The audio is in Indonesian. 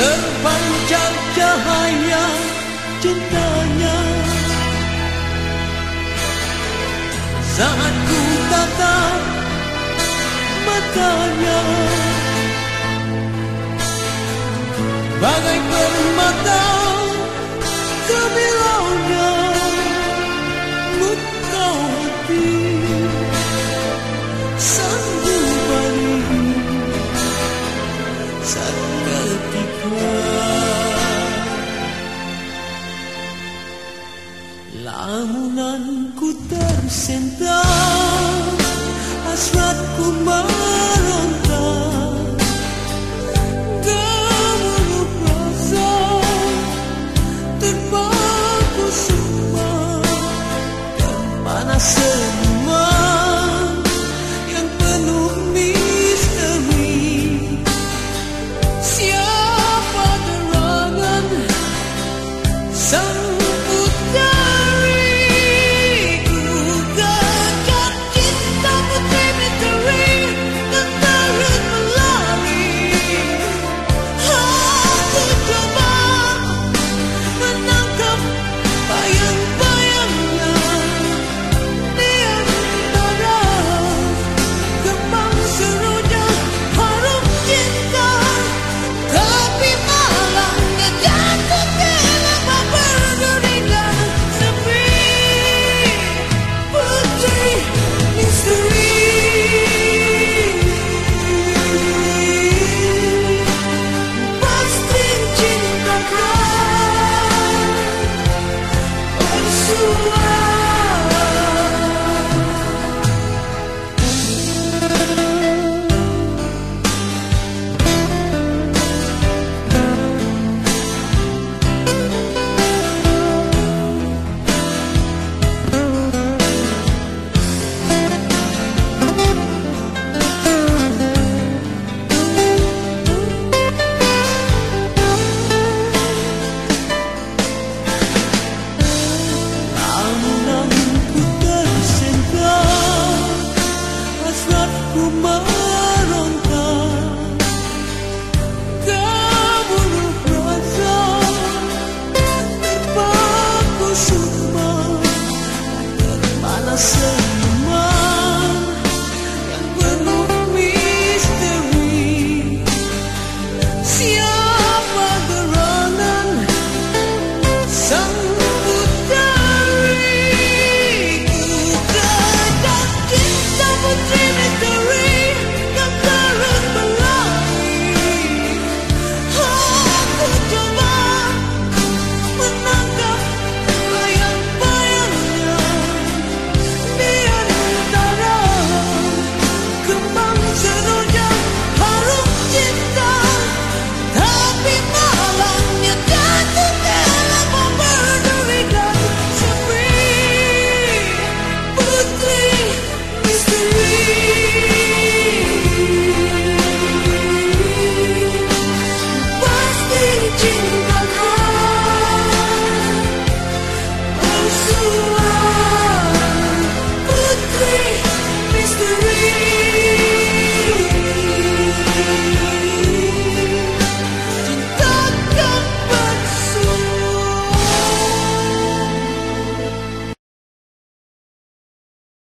terpancar cahaya cintanya saat ku tatap matanya bagai permata kebilaunya mutau hati sentak hasratku meronta Kamu merasa terpaku semua Dan mana semua yang penuh misteri. Siapa gerangan? Sampai Virgin